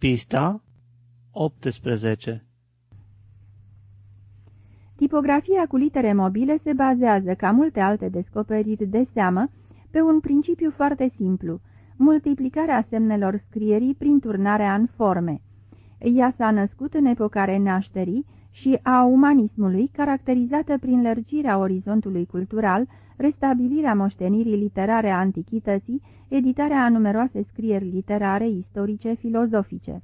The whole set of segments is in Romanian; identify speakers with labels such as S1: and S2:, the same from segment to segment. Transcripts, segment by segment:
S1: Pista 18
S2: Tipografia cu litere mobile se bazează, ca multe alte descoperiri de seamă, pe un principiu foarte simplu, multiplicarea semnelor scrierii prin turnarea în forme. Ea s-a născut în epoca renașterii și a umanismului, caracterizată prin lărgirea orizontului cultural, restabilirea moștenirii literare a antichității, editarea a numeroase scrieri literare, istorice, filozofice.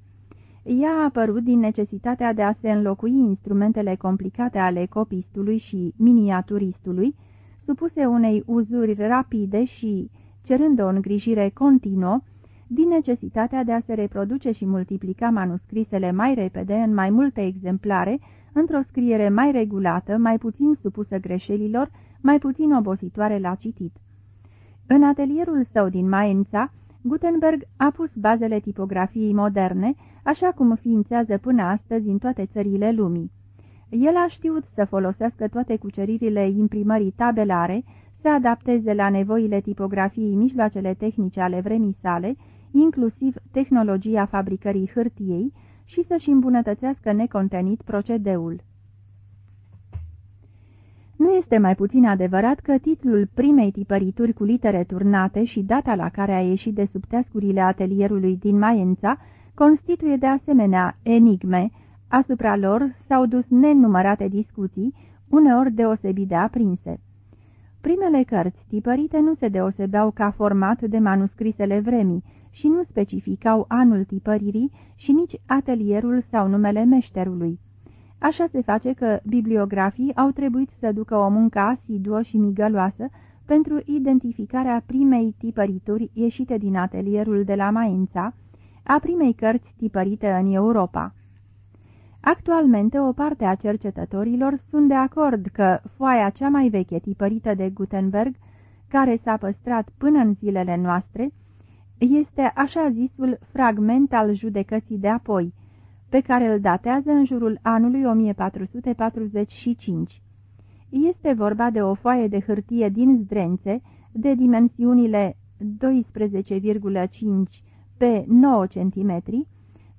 S2: Ea a apărut din necesitatea de a se înlocui instrumentele complicate ale copistului și miniaturistului, supuse unei uzuri rapide și, cerând o îngrijire continuă, din necesitatea de a se reproduce și multiplica manuscrisele mai repede în mai multe exemplare, într-o scriere mai regulată, mai puțin supusă greșelilor, mai puțin obositoare la citit. În atelierul său din Maința, Gutenberg a pus bazele tipografiei moderne, așa cum ființează până astăzi în toate țările lumii. El a știut să folosească toate cuceririle imprimării tabelare, să adapteze la nevoile tipografiei mijloacele tehnice ale vremii sale, inclusiv tehnologia fabricării hârtiei, și să-și îmbunătățească necontenit procedeul. Nu este mai puțin adevărat că titlul primei tipărituri cu litere turnate și data la care a ieșit de sub teascurile atelierului din Maiența constituie de asemenea enigme, asupra lor s-au dus nenumărate discuții, uneori deosebit de aprinse. Primele cărți tipărite nu se deosebeau ca format de manuscrisele vremii și nu specificau anul tipăririi și nici atelierul sau numele meșterului. Așa se face că bibliografii au trebuit să ducă o muncă asiduă și migăloasă pentru identificarea primei tipărituri ieșite din atelierul de la Maința, a primei cărți tipărite în Europa. Actualmente, o parte a cercetătorilor sunt de acord că foaia cea mai veche tipărită de Gutenberg, care s-a păstrat până în zilele noastre, este așa zisul fragment al judecății de apoi, pe care îl datează în jurul anului 1445. Este vorba de o foaie de hârtie din zdrențe, de dimensiunile 12,5 pe 9 cm,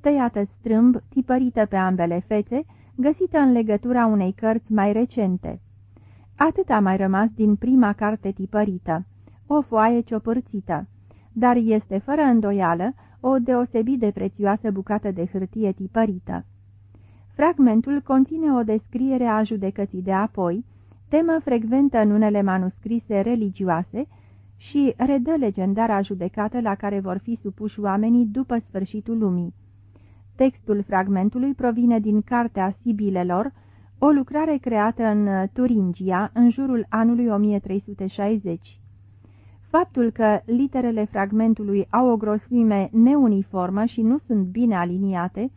S2: tăiată strâmb, tipărită pe ambele fețe, găsită în legătura unei cărți mai recente. Atât a mai rămas din prima carte tipărită, o foaie ciopărțită, dar este fără îndoială o deosebit de prețioasă bucată de hârtie tipărită. Fragmentul conține o descriere a judecății de apoi, temă frecventă în unele manuscrise religioase și redă legendara judecată la care vor fi supuși oamenii după sfârșitul lumii. Textul fragmentului provine din Cartea Sibilelor, o lucrare creată în Turingia în jurul anului 1360. Faptul că literele fragmentului au o grosime neuniformă și nu sunt bine aliniate,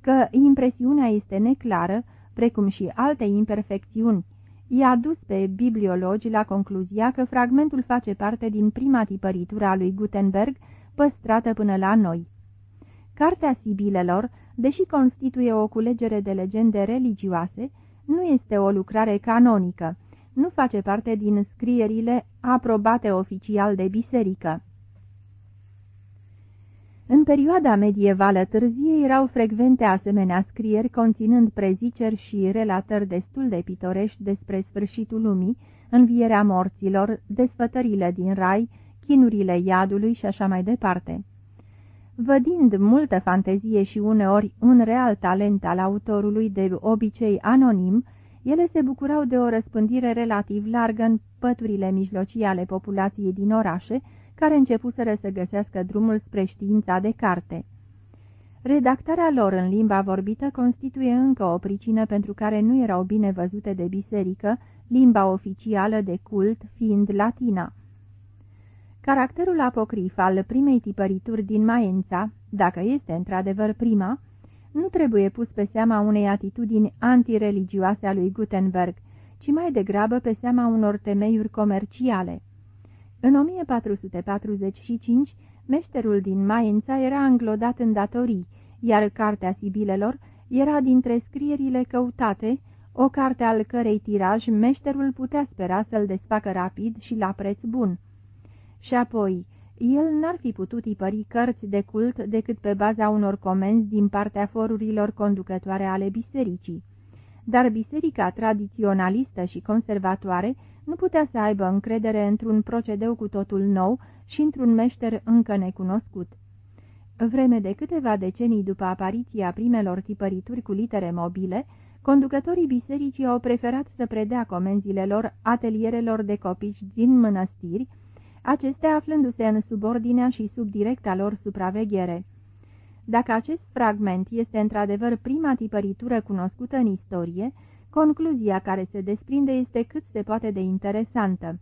S2: că impresiunea este neclară, precum și alte imperfecțiuni, i-a dus pe bibliologi la concluzia că fragmentul face parte din prima tipăritură a lui Gutenberg, păstrată până la noi. Cartea Sibilelor, deși constituie o culegere de legende religioase, nu este o lucrare canonică, nu face parte din scrierile aprobate oficial de biserică. În perioada medievală târzie erau frecvente asemenea scrieri conținând preziceri și relatări destul de pitorești despre sfârșitul lumii, învierea morților, desfătările din rai, chinurile iadului și așa mai departe. Vădind multă fantezie și uneori un real talent al autorului de obicei anonim, ele se bucurau de o răspândire relativ largă în păturile mijlocii ale populației din orașe, care începuseră să găsească drumul spre știința de carte. Redactarea lor în limba vorbită constituie încă o pricină pentru care nu erau bine văzute de biserică, limba oficială de cult fiind latina. Caracterul apocrif al primei tipărituri din Maența, dacă este într-adevăr prima, nu trebuie pus pe seama unei atitudini antireligioase a lui Gutenberg, ci mai degrabă pe seama unor temeiuri comerciale. În 1445, meșterul din Maința era înglodat în datorii, iar Cartea Sibilelor era dintre scrierile căutate, o carte al cărei tiraj meșterul putea spera să-l desfacă rapid și la preț bun. Și apoi, el n-ar fi putut tipări cărți de cult decât pe baza unor comenzi din partea forurilor conducătoare ale bisericii. Dar biserica tradiționalistă și conservatoare nu putea să aibă încredere într-un procedeu cu totul nou și într-un meșter încă necunoscut. Vreme de câteva decenii după apariția primelor tipărituri cu litere mobile, conducătorii bisericii au preferat să predea comenzile lor atelierelor de copici din mănăstiri, acestea aflându-se în subordinea și sub directa lor supraveghere. Dacă acest fragment este într-adevăr prima tipăritură cunoscută în istorie, concluzia care se desprinde este cât se poate de interesantă.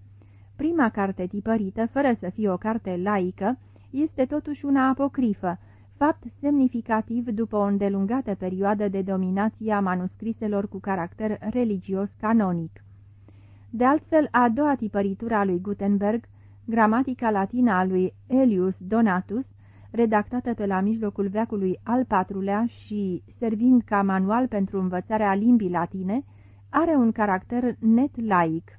S2: Prima carte tipărită, fără să fie o carte laică, este totuși una apocrifă, fapt semnificativ după o îndelungată perioadă de dominație a manuscriselor cu caracter religios canonic. De altfel, a doua tipăritură a lui Gutenberg, gramatica latină a lui Elius Donatus, redactată pe la mijlocul veacului al patrulea și servind ca manual pentru învățarea limbii latine, are un caracter net laic.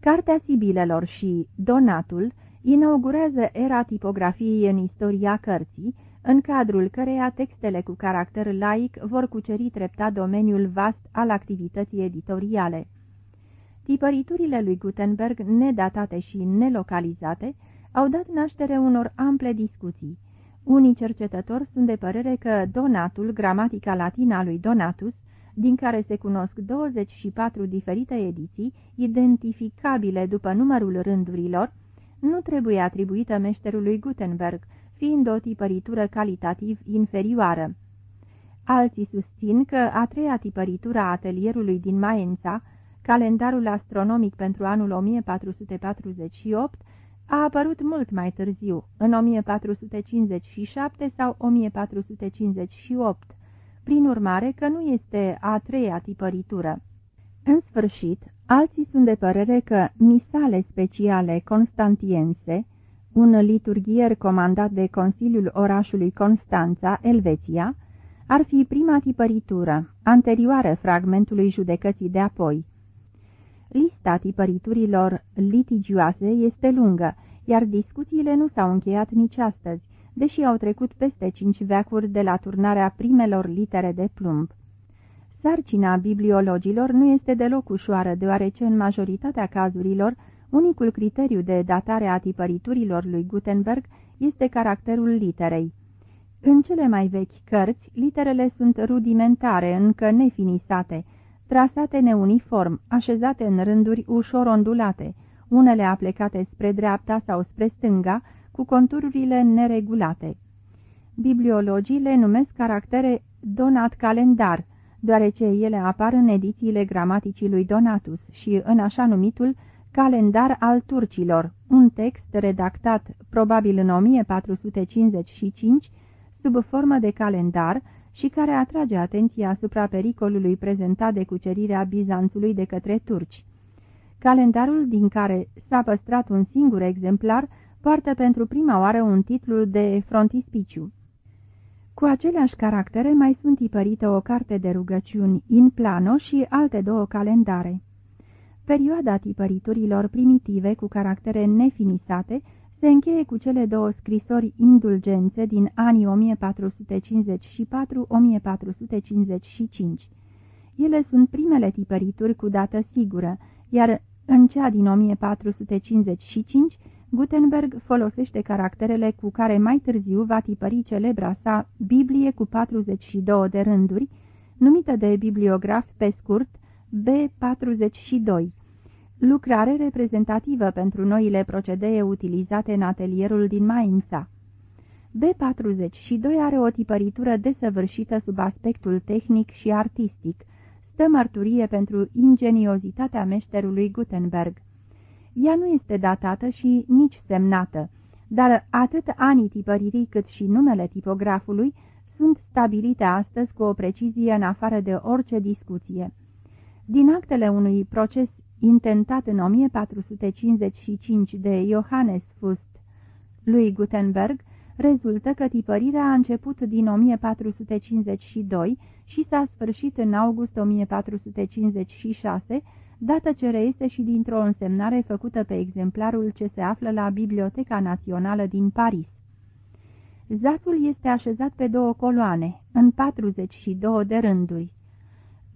S2: Cartea Sibilelor și Donatul inaugurează era tipografiei în istoria cărții, în cadrul căreia textele cu caracter laic vor cuceri treptat domeniul vast al activității editoriale. Tipăriturile lui Gutenberg, nedatate și nelocalizate, au dat naștere unor ample discuții. Unii cercetători sunt de părere că Donatul, gramatica latină a lui Donatus, din care se cunosc 24 diferite ediții, identificabile după numărul rândurilor, nu trebuie atribuită meșterului Gutenberg, fiind o tipăritură calitativ inferioară. Alții susțin că a treia tipăritură a atelierului din Maența, calendarul astronomic pentru anul 1448, a apărut mult mai târziu, în 1457 sau 1458, prin urmare că nu este a treia tipăritură. În sfârșit, alții sunt de părere că misale speciale constantiense, un liturghier comandat de Consiliul orașului Constanța, Elveția, ar fi prima tipăritură, anterioară fragmentului judecății de apoi. Lista tipăriturilor litigioase este lungă, iar discuțiile nu s-au încheiat nici astăzi, deși au trecut peste cinci veacuri de la turnarea primelor litere de plumb. Sarcina bibliologilor nu este deloc ușoară, deoarece în majoritatea cazurilor, unicul criteriu de datare a tipăriturilor lui Gutenberg este caracterul literei. În cele mai vechi cărți, literele sunt rudimentare, încă nefinisate, trasate neuniform, așezate în rânduri ușor ondulate, unele aplecate spre dreapta sau spre stânga, cu contururile neregulate. Bibliologii le numesc caractere donat calendar, deoarece ele apar în edițiile gramaticii lui Donatus și în așa numitul Calendar al turcilor, un text redactat probabil în 1455 sub formă de calendar și care atrage atenția asupra pericolului prezentat de cucerirea Bizanțului de către turci. Calendarul din care s-a păstrat un singur exemplar poartă pentru prima oară un titlu de frontispiciu. Cu aceleași caractere mai sunt tipărite o carte de rugăciuni in plano și alte două calendare. Perioada tipăriturilor primitive cu caractere nefinisate se încheie cu cele două scrisori indulgențe din anii 1454-1455. Ele sunt primele tipărituri cu dată sigură, iar în cea din 1455 Gutenberg folosește caracterele cu care mai târziu va tipări celebra sa Biblie cu 42 de rânduri, numită de bibliograf pe scurt B42, lucrare reprezentativă pentru noile procedee utilizate în atelierul din Mainza. B42 are o tipăritură desăvârșită sub aspectul tehnic și artistic, stă mărturie pentru ingeniozitatea meșterului Gutenberg. Ea nu este datată și nici semnată, dar atât anii tipăririi cât și numele tipografului sunt stabilite astăzi cu o precizie în afară de orice discuție. Din actele unui proces intentat în 1455 de Johannes Fust lui Gutenberg, rezultă că tipărirea a început din 1452 și s-a sfârșit în august 1456 dată ce reiese și dintr-o însemnare făcută pe exemplarul ce se află la Biblioteca Națională din Paris. Zațul este așezat pe două coloane, în 42 de rânduri.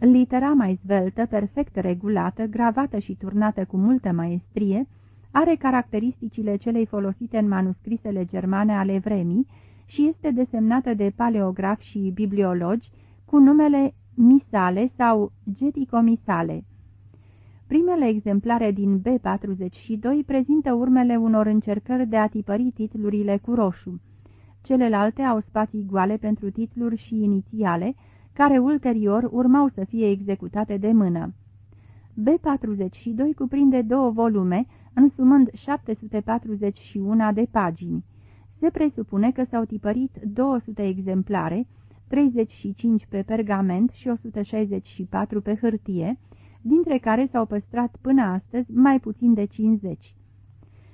S2: Litera mai zveltă, perfect regulată, gravată și turnată cu multă maestrie, are caracteristicile celei folosite în manuscrisele germane ale vremii și este desemnată de paleografi și bibliologi cu numele misale sau geticomisale. Primele exemplare din B42 prezintă urmele unor încercări de a tipări titlurile cu roșu. Celelalte au spații goale pentru titluri și inițiale, care ulterior urmau să fie executate de mână. B42 cuprinde două volume, însumând 741 de pagini. Se presupune că s-au tipărit 200 exemplare, 35 pe pergament și 164 pe hârtie, dintre care s-au păstrat până astăzi mai puțin de 50.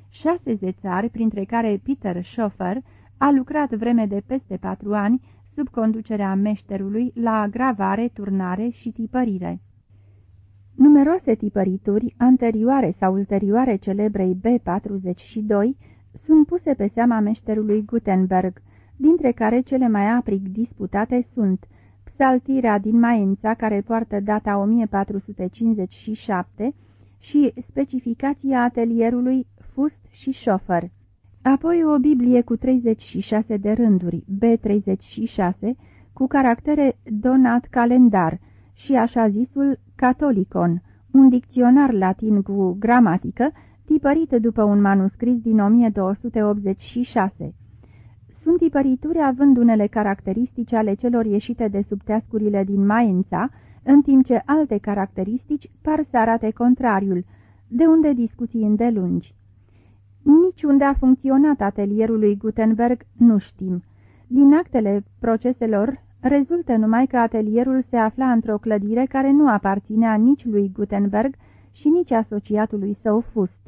S2: Șase zețari, printre care Peter Schoffer, a lucrat vreme de peste patru ani sub conducerea meșterului la gravare, turnare și tipărire. Numeroase tipărituri, anterioare sau ulterioare celebrei B42, sunt puse pe seama meșterului Gutenberg, dintre care cele mai aprig disputate sunt Psaltirea din Maența, care poartă data 1457, și specificația atelierului Fust și Șofer. Apoi o Biblie cu 36 de rânduri, B36, cu caractere donat calendar și așa zisul Catolicon, un dicționar latin cu gramatică, tipărit după un manuscris din 1286. Sunt tipărituri având unele caracteristici ale celor ieșite de sub teascurile din Maența, în timp ce alte caracteristici par să arate contrariul, de unde discuții îndelungi. Nici unde a funcționat atelierul lui Gutenberg nu știm. Din actele proceselor rezultă numai că atelierul se afla într-o clădire care nu aparținea nici lui Gutenberg și nici asociatului său Fust.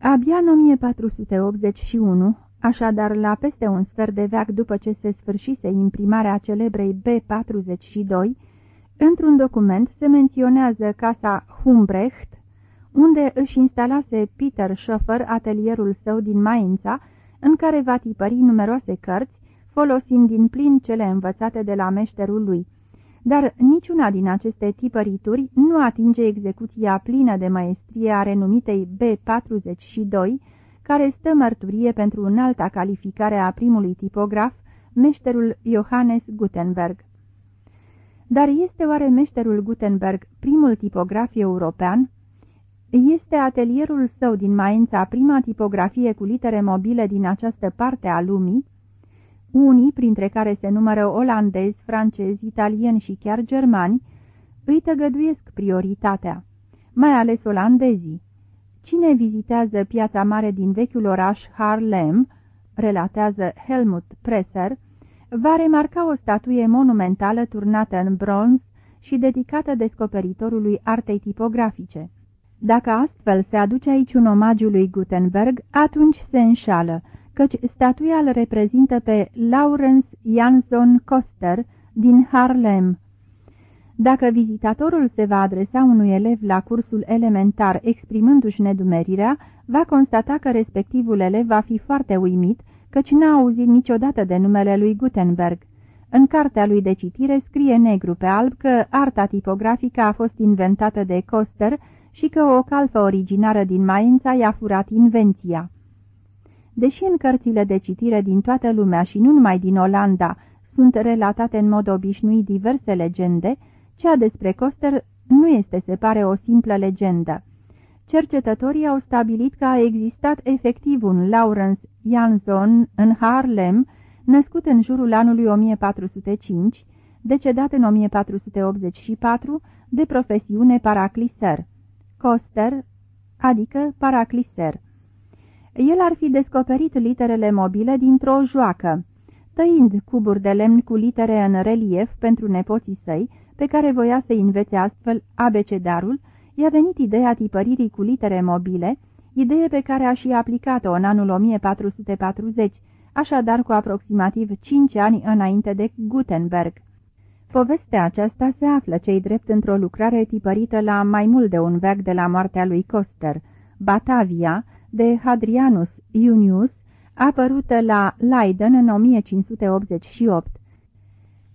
S2: Abia în 1481, așadar la peste un sfert de veac după ce se sfârșise imprimarea celebrei B42, într-un document se menționează casa Humbrecht, unde își instalase Peter Schoffer atelierul său din Maința, în care va tipări numeroase cărți, folosind din plin cele învățate de la meșterul lui. Dar niciuna din aceste tipărituri nu atinge execuția plină de maestrie a renumitei B42, care stă mărturie pentru înalta calificare a primului tipograf, meșterul Johannes Gutenberg. Dar este oare meșterul Gutenberg primul tipograf european? Este atelierul său din Maința prima tipografie cu litere mobile din această parte a lumii? Unii, printre care se numără olandezi, francezi, italieni și chiar germani, îi tăgăduiesc prioritatea, mai ales olandezii. Cine vizitează piața mare din vechiul oraș Haarlem, relatează Helmut Presser, va remarca o statuie monumentală turnată în bronz și dedicată descoperitorului artei tipografice. Dacă astfel se aduce aici un omagiu lui Gutenberg, atunci se înșală, căci statuia îl reprezintă pe Lawrence Jansson Koster din Harlem. Dacă vizitatorul se va adresa unui elev la cursul elementar exprimându-și nedumerirea, va constata că respectivul elev va fi foarte uimit, căci n-a auzit niciodată de numele lui Gutenberg. În cartea lui de citire scrie negru pe alb că arta tipografică a fost inventată de Coster și că o calfă originară din Maința i-a furat invenția. Deși în cărțile de citire din toată lumea și nu numai din Olanda sunt relatate în mod obișnuit diverse legende, cea despre Coster nu este, se pare, o simplă legendă. Cercetătorii au stabilit că a existat efectiv un Lawrence Jansson în Harlem, născut în jurul anului 1405, decedat în 1484, de profesiune paracliser. Coster, adică paracliser. El ar fi descoperit literele mobile dintr-o joacă, tăind cuburi de lemn cu litere în relief pentru nepoții săi, pe care voia să învețe astfel abecedarul, i-a venit ideea tipăririi cu litere mobile, idee pe care a și aplicat-o în anul 1440, așadar cu aproximativ 5 ani înainte de Gutenberg. Povestea aceasta se află cei drept într-o lucrare tipărită la mai mult de un veac de la moartea lui Coster, Batavia, de Hadrianus Iunius, apărută la Leiden în 1588.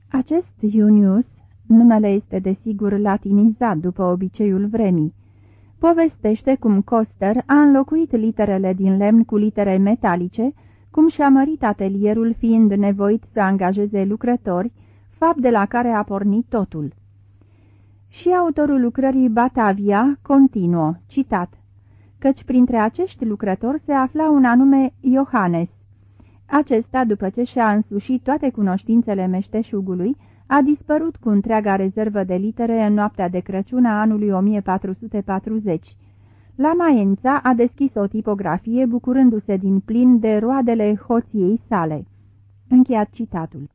S2: Acest Iunius, numele este desigur latinizat după obiceiul vremii, povestește cum Coster a înlocuit literele din lemn cu litere metalice, cum și-a mărit atelierul fiind nevoit să angajeze lucrători, fapt de la care a pornit totul. Și autorul lucrării Batavia continuă, citat, căci printre acești lucrători se afla un anume Iohannes. Acesta, după ce și-a însușit toate cunoștințele meșteșugului, a dispărut cu întreaga rezervă de litere în noaptea de Crăciun a anului 1440. La Maiența a deschis o tipografie bucurându-se din plin de roadele hoției sale. Încheiat citatul.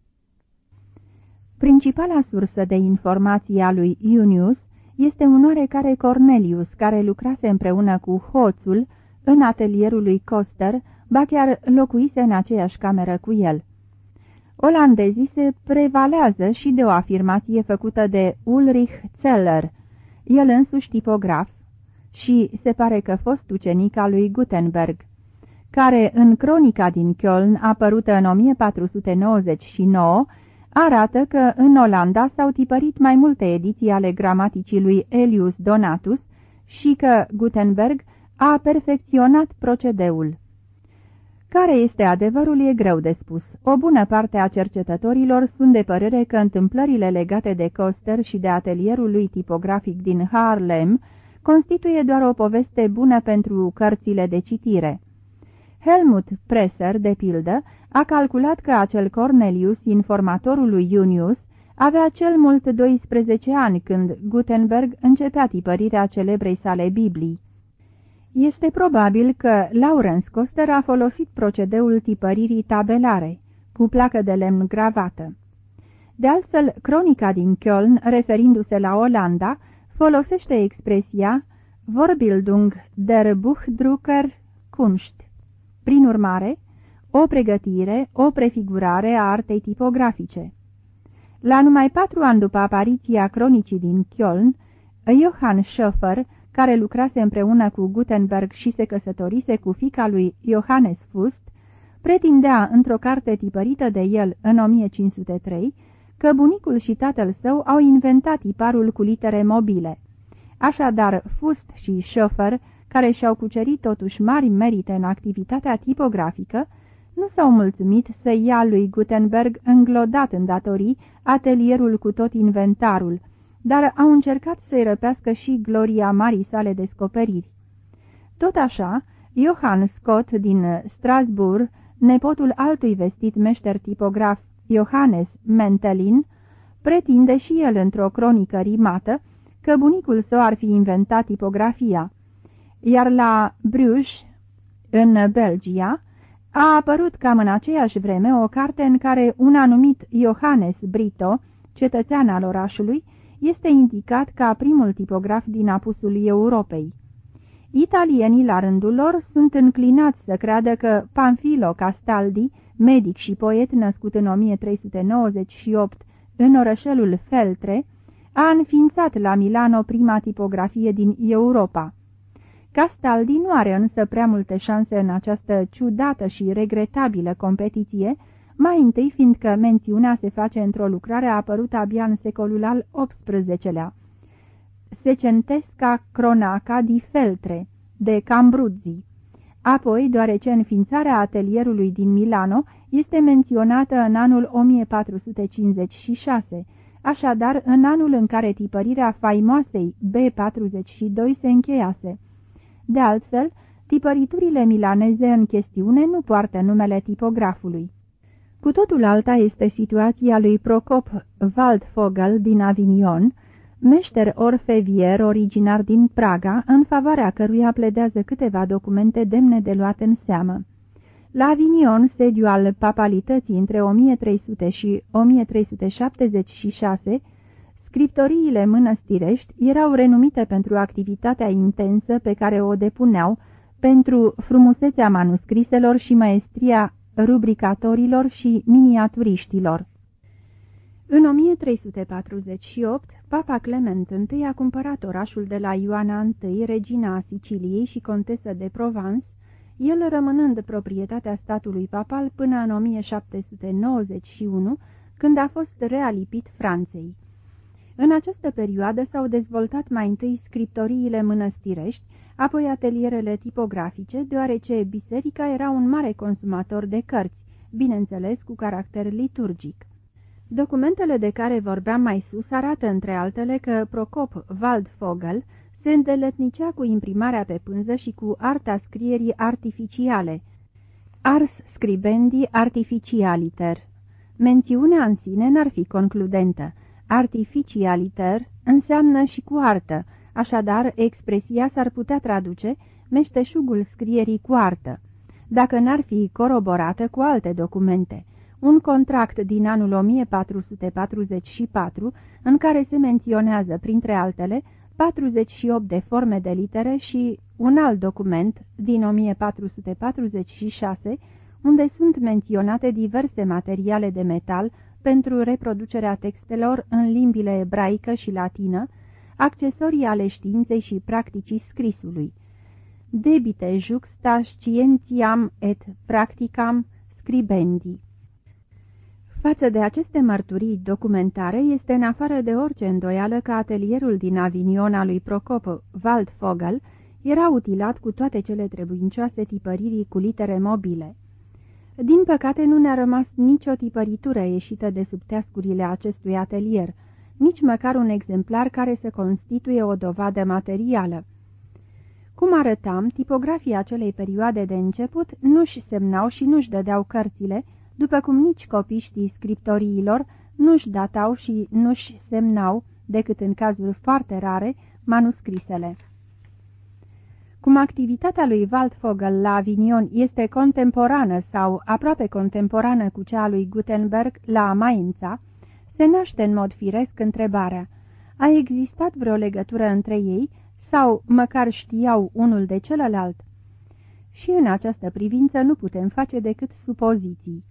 S2: Principala sursă de informații a lui Iunius este un oarecare Cornelius, care lucrase împreună cu hoțul în atelierul lui Coster, ba chiar locuise în aceeași cameră cu el. Olandezii se prevalează și de o afirmație făcută de Ulrich Zeller, el însuși tipograf, și se pare că fost ucenic al lui Gutenberg, care în cronica din Köln, apărută în 1499, arată că în Olanda s-au tipărit mai multe ediții ale gramaticii lui Elius Donatus și că Gutenberg a perfecționat procedeul. Care este adevărul e greu de spus. O bună parte a cercetătorilor sunt de părere că întâmplările legate de Coster și de atelierul lui tipografic din Harlem constituie doar o poveste bună pentru cărțile de citire. Helmut Presser, de pildă, a calculat că acel Cornelius, informatorul lui Junius, avea cel mult 12 ani când Gutenberg începea tipărirea celebrei sale Biblii. Este probabil că Lawrence Coster a folosit procedeul tipăririi tabelare, cu placă de lemn gravată. De altfel, cronica din Köln, referindu-se la Olanda, folosește expresia Vorbildung der Buchdrucker Kunst. Prin urmare, o pregătire, o prefigurare a artei tipografice. La numai patru ani după apariția cronicii din Köln, Johann Schoeffer, care lucrase împreună cu Gutenberg și se căsătorise cu fica lui Johannes Fust, pretindea într-o carte tipărită de el în 1503 că bunicul și tatăl său au inventat tiparul cu litere mobile. Așadar, Fust și Schoeffer, care și-au cucerit totuși mari merite în activitatea tipografică, nu s-au mulțumit să ia lui Gutenberg înglodat în datorii atelierul cu tot inventarul, dar au încercat să-i răpească și gloria marii sale descoperiri. Tot așa, Johann Scott din Strasbourg, nepotul altui vestit meșter tipograf Johannes Mentelin, pretinde și el într-o cronică rimată că bunicul său ar fi inventat tipografia, iar la Bruges, în Belgia, a apărut cam în aceeași vreme o carte în care un anumit Johannes Brito, cetățean al orașului, este indicat ca primul tipograf din apusul Europei. Italienii, la rândul lor, sunt înclinați să creadă că Panfilo Castaldi, medic și poet născut în 1398 în orășelul Feltre, a înființat la Milano prima tipografie din Europa. Castaldi nu are însă prea multe șanse în această ciudată și regretabilă competiție, mai întâi fiindcă mențiunea se face într-o lucrare apărută abia în secolul al XVIII-lea. Secentesca Cronaca di Feltre, de Cambruzzi. Apoi, deoarece înființarea atelierului din Milano este menționată în anul 1456, așadar în anul în care tipărirea faimoasei B42 se încheiase. De altfel, tipăriturile milaneze în chestiune nu poartă numele tipografului. Cu totul alta este situația lui Procop Waldvogel din Avignon, meșter orfevier originar din Praga, în favoarea căruia pledează câteva documente demne de luat în seamă. La Avignon, sediu al papalității între 1300 și 1376, Scriptoriile mănăstirești erau renumite pentru activitatea intensă pe care o depuneau, pentru frumusețea manuscriselor și maestria rubricatorilor și miniaturiștilor. În 1348, Papa Clement I a cumpărat orașul de la Ioana I, regina a Siciliei și contesă de Provence, el rămânând proprietatea statului papal până în 1791, când a fost realipit Franței. În această perioadă s-au dezvoltat mai întâi scriptoriile mănăstirești, apoi atelierele tipografice, deoarece biserica era un mare consumator de cărți, bineînțeles cu caracter liturgic. Documentele de care vorbeam mai sus arată între altele că Procop Waldfogel se îndeletnicea cu imprimarea pe pânză și cu arta scrierii artificiale, ars scribendi artificialiter. Mențiunea în sine n-ar fi concludentă. Artificialiter înseamnă și cu artă, așadar expresia s-ar putea traduce meșteșugul scrierii cu artă, dacă n-ar fi coroborată cu alte documente. Un contract din anul 1444, în care se menționează, printre altele, 48 de forme de litere și un alt document din 1446, unde sunt menționate diverse materiale de metal pentru reproducerea textelor în limbile ebraică și latină, accesorii ale științei și practicii scrisului. Debite juxtaș scientiam et practicam scribendi. Față de aceste mărturii documentare, este în afară de orice îndoială că atelierul din Avignon al lui Procop Waldfogel era utilat cu toate cele trebuincioase tipăririi cu litere mobile. Din păcate nu ne-a rămas nicio tipăritură ieșită de sub teascurile acestui atelier, nici măcar un exemplar care să constituie o dovadă materială. Cum arătam, tipografii acelei perioade de început nu-și semnau și nu-și dădeau cărțile, după cum nici copiștii scriptoriilor nu-și datau și nu-și semnau, decât în cazuri foarte rare, manuscrisele. Cum activitatea lui Waldvogel la Avignon este contemporană sau aproape contemporană cu cea a lui Gutenberg la Mainza, se naște în mod firesc întrebarea, a existat vreo legătură între ei sau măcar știau unul de celălalt? Și în această privință nu putem face decât supoziții.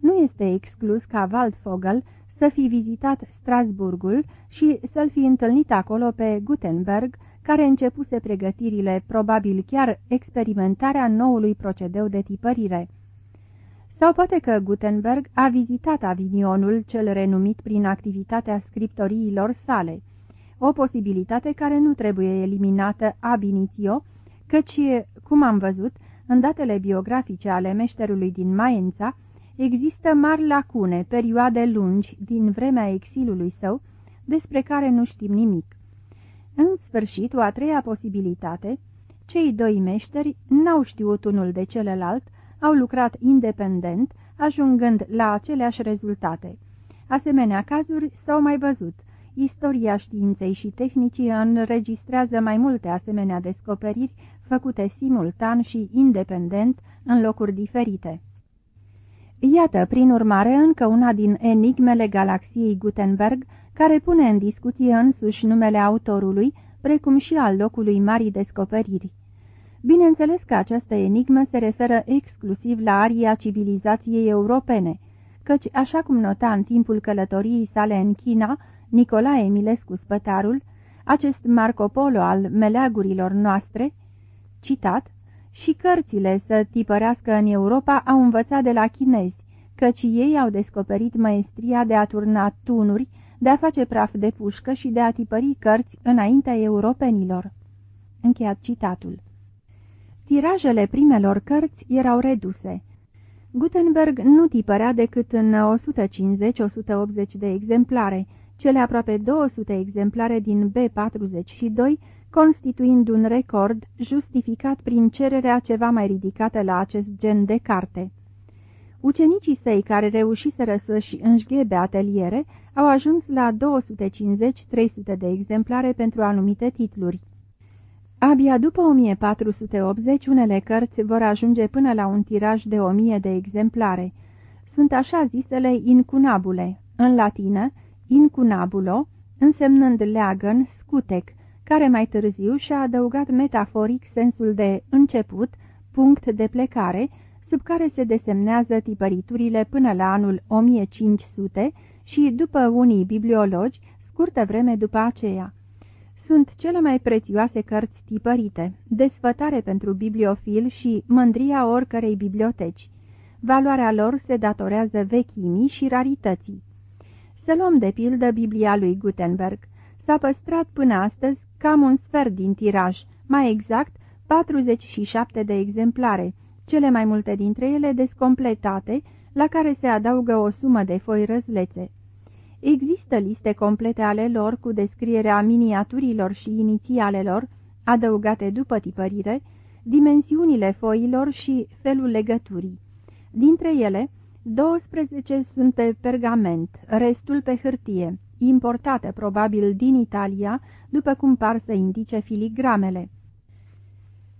S2: Nu este exclus ca Waldvogel să fi vizitat Strasburgul și să-l fi întâlnit acolo pe Gutenberg, care începuse pregătirile, probabil chiar experimentarea noului procedeu de tipărire. Sau poate că Gutenberg a vizitat Avignonul cel renumit prin activitatea scriptoriilor sale, o posibilitate care nu trebuie eliminată ab initio, căci, cum am văzut, în datele biografice ale meșterului din Maența, există mari lacune, perioade lungi din vremea exilului său, despre care nu știm nimic. În sfârșit, o a treia posibilitate, cei doi meșteri n-au știut unul de celălalt, au lucrat independent, ajungând la aceleași rezultate. Asemenea cazuri s-au mai văzut. Istoria științei și tehnicii înregistrează mai multe asemenea descoperiri făcute simultan și independent în locuri diferite. Iată, prin urmare, încă una din enigmele galaxiei Gutenberg, care pune în discuție însuși numele autorului, precum și al locului marii descoperiri. Bineînțeles că această enigmă se referă exclusiv la aria civilizației europene, căci, așa cum nota în timpul călătoriei sale în China, Nicolae Emilescu Spătarul, acest Marco Polo al meleagurilor noastre, citat, și cărțile să tipărească în Europa au învățat de la chinezi, căci ei au descoperit maestria de a turna tunuri, de a face praf de pușcă și de a tipări cărți înaintea europenilor. Încheiat citatul. Tirajele primelor cărți erau reduse. Gutenberg nu tipărea decât în 150-180 de exemplare, cele aproape 200 exemplare din B42 constituind un record justificat prin cererea ceva mai ridicată la acest gen de carte. Ucenicii săi care reușiseră să-și înșghebe ateliere au ajuns la 250-300 de exemplare pentru anumite titluri. Abia după 1480 unele cărți vor ajunge până la un tiraj de 1000 de exemplare. Sunt așa zisele incunabule, în latină incunabulo, însemnând leagăn, scutec, care mai târziu și-a adăugat metaforic sensul de început, punct de plecare, sub care se desemnează tipăriturile până la anul 1500 și, după unii bibliologi, scurtă vreme după aceea. Sunt cele mai prețioase cărți tipărite, desfătare pentru bibliofil și mândria oricărei biblioteci. Valoarea lor se datorează vechimii și rarității. Să luăm de pildă Biblia lui Gutenberg. S-a păstrat până astăzi cam un sfert din tiraj, mai exact 47 de exemplare, cele mai multe dintre ele descompletate, la care se adaugă o sumă de foi răzlețe. Există liste complete ale lor cu descrierea miniaturilor și inițialelor, adăugate după tipărire, dimensiunile foilor și felul legăturii. Dintre ele, 12 sunt pe pergament, restul pe hârtie, importate probabil din Italia, după cum par să indice filigramele.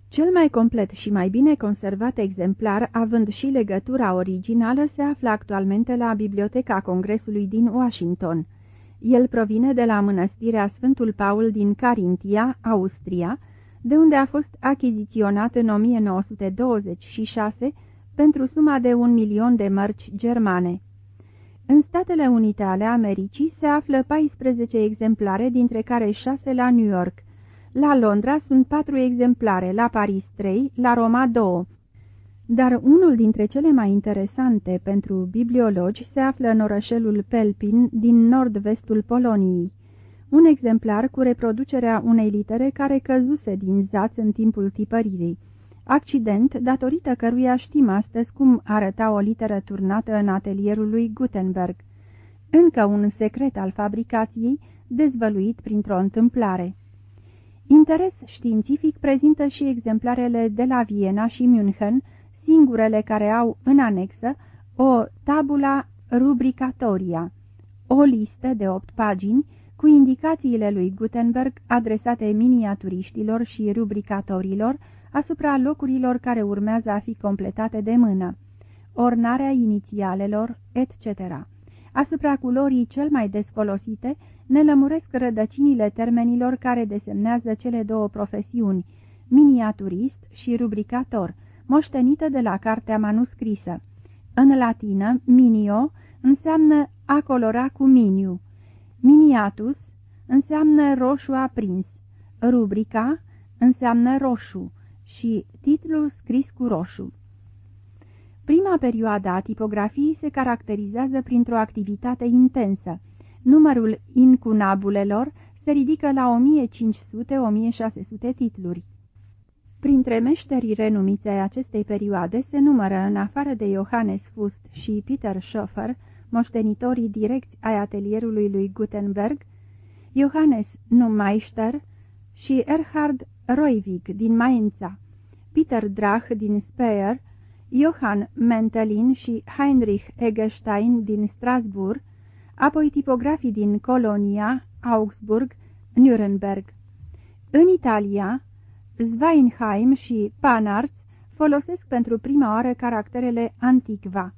S2: Cel mai complet și mai bine conservat exemplar, având și legătura originală, se află actualmente la Biblioteca Congresului din Washington. El provine de la mănăstirea Sfântul Paul din Carintia, Austria, de unde a fost achiziționat în 1926 pentru suma de un milion de mărci germane. În Statele Unite ale Americii se află 14 exemplare, dintre care 6 la New York. La Londra sunt 4 exemplare, la Paris 3, la Roma 2. Dar unul dintre cele mai interesante pentru bibliologi se află în orășelul Pelpin din nord-vestul Poloniei. Un exemplar cu reproducerea unei litere care căzuse din zaț în timpul tipăririi accident datorită căruia știm astăzi cum arăta o literă turnată în atelierul lui Gutenberg. Încă un secret al fabricației, dezvăluit printr-o întâmplare. Interes științific prezintă și exemplarele de la Viena și München, singurele care au în anexă o tabula rubricatoria, o listă de opt pagini cu indicațiile lui Gutenberg adresate miniaturiștilor și rubricatorilor, asupra locurilor care urmează a fi completate de mână, ornarea inițialelor, etc. Asupra culorii cel mai des folosite, ne lămuresc rădăcinile termenilor care desemnează cele două profesiuni, miniaturist și rubricator, moștenită de la cartea manuscrisă. În latină, minio înseamnă a colora cu miniu, miniatus înseamnă roșu aprins, rubrica înseamnă roșu, și titlul scris cu roșu. Prima perioadă a tipografiei se caracterizează printr-o activitate intensă. Numărul incunabulelor se ridică la 1500-1600 titluri. Printre meșterii renumiți ai acestei perioade se numără, în afară de Johannes Fust și Peter Schoeffer, moștenitorii direcți ai atelierului lui Gutenberg, Johannes Neumeister și Erhard Roivig din Mainza, Peter Drach din Speyer, Johann Mentelin și Heinrich Egerstein din Strasbourg, apoi tipografii din Colonia, Augsburg, Nuremberg. În Italia, Zweinheim și Panarts folosesc pentru prima oară caracterele Antiqua.